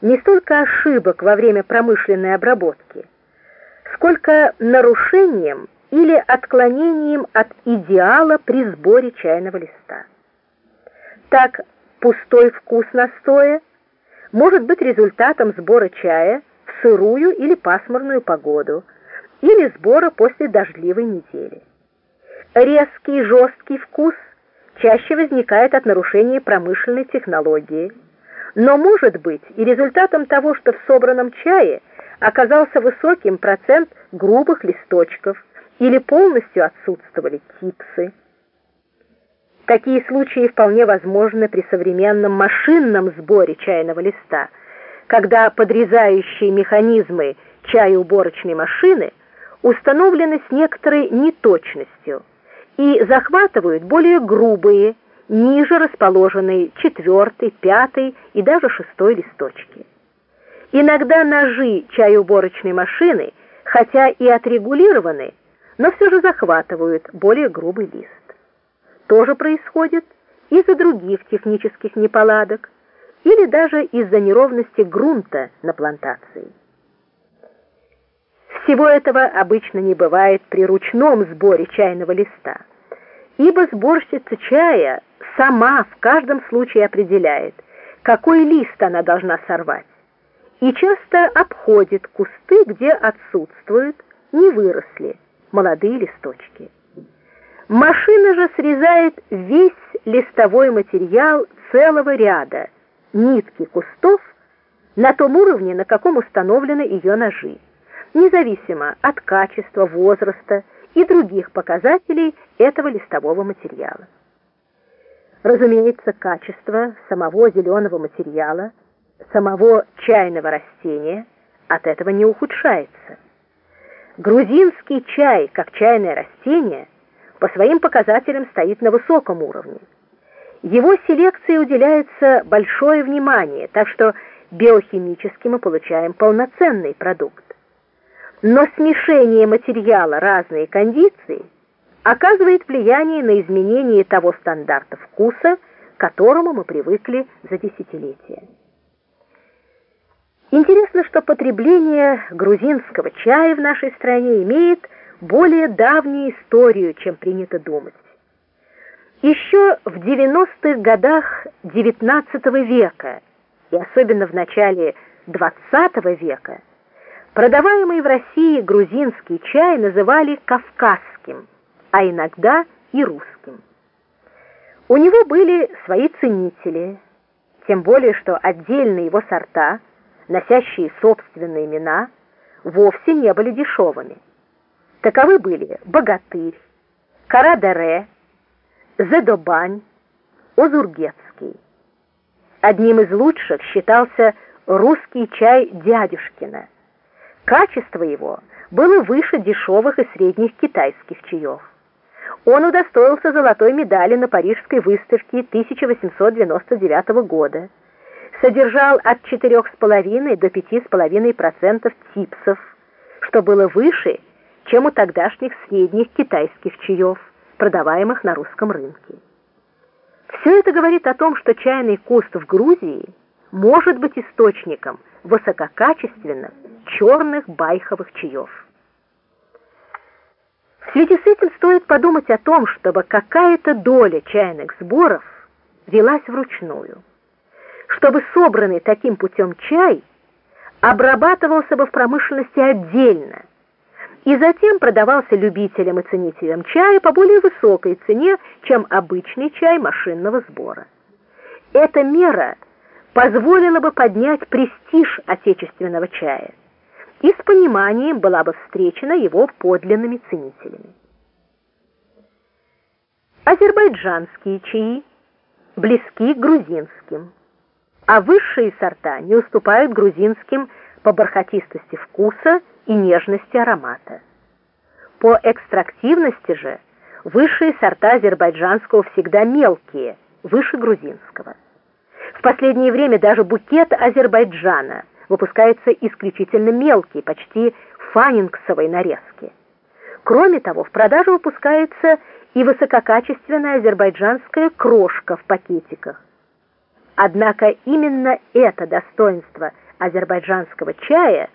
не столько ошибок во время промышленной обработки, сколько нарушением или отклонением от идеала при сборе чайного листа. Так, пустой вкус настоя может быть результатом сбора чая в сырую или пасмурную погоду или сбора после дождливой недели. Резкий жесткий вкус чаще возникает от нарушения промышленной технологии, но может быть и результатом того, что в собранном чае оказался высоким процент грубых листочков или полностью отсутствовали типсы. Такие случаи вполне возможны при современном машинном сборе чайного листа, когда подрезающие механизмы чаеуборочной машины установлены с некоторой неточностью и захватывают более грубые, ниже расположенные четвертый, пятый и даже шестой листочки. Иногда ножи чаеуборочной машины, хотя и отрегулированы, но все же захватывают более грубый лист тоже происходит из-за других технических неполадок или даже из-за неровности грунта на плантации. Всего этого обычно не бывает при ручном сборе чайного листа, ибо сборщица чая сама в каждом случае определяет, какой лист она должна сорвать, и часто обходит кусты, где отсутствуют, не выросли молодые листочки. Машина же срезает весь листовой материал целого ряда, нитки кустов, на том уровне, на каком установлены ее ножи, независимо от качества, возраста и других показателей этого листового материала. Разумеется, качество самого зеленого материала, самого чайного растения от этого не ухудшается. Грузинский чай, как чайное растение – по своим показателям стоит на высоком уровне. Его селекции уделяется большое внимание, так что биохимически мы получаем полноценный продукт. Но смешение материала разные кондиции оказывает влияние на изменение того стандарта вкуса, к которому мы привыкли за десятилетия. Интересно, что потребление грузинского чая в нашей стране имеет более давнюю историю, чем принято думать. Еще в 90-х годах XIX века и особенно в начале XX века продаваемый в России грузинский чай называли кавказским, а иногда и русским. У него были свои ценители, тем более что отдельные его сорта, носящие собственные имена, вовсе не были дешевыми. Таковы были Богатырь, Карадере, Зедобань, Озургетский. Одним из лучших считался русский чай дядюшкина. Качество его было выше дешевых и средних китайских чаев. Он удостоился золотой медали на Парижской выставке 1899 года. Содержал от 4,5 до 5,5% типсов, что было выше чем у тогдашних средних китайских чаев, продаваемых на русском рынке. Все это говорит о том, что чайный куст в Грузии может быть источником высококачественных черных байховых чаев. В связи с этим стоит подумать о том, чтобы какая-то доля чайных сборов велась вручную, чтобы собранный таким путем чай обрабатывался бы в промышленности отдельно, и затем продавался любителям и ценителям чая по более высокой цене, чем обычный чай машинного сбора. Эта мера позволила бы поднять престиж отечественного чая и с пониманием была бы встречена его подлинными ценителями. Азербайджанские чаи близки к грузинским, а высшие сорта не уступают грузинским по бархатистости вкуса и нежности аромата. По экстрактивности же высшие сорта азербайджанского всегда мелкие, выше грузинского. В последнее время даже букет Азербайджана выпускается исключительно мелкий, почти фанингсовой нарезки. Кроме того, в продажу выпускается и высококачественная азербайджанская крошка в пакетиках. Однако именно это достоинство азербайджанского чая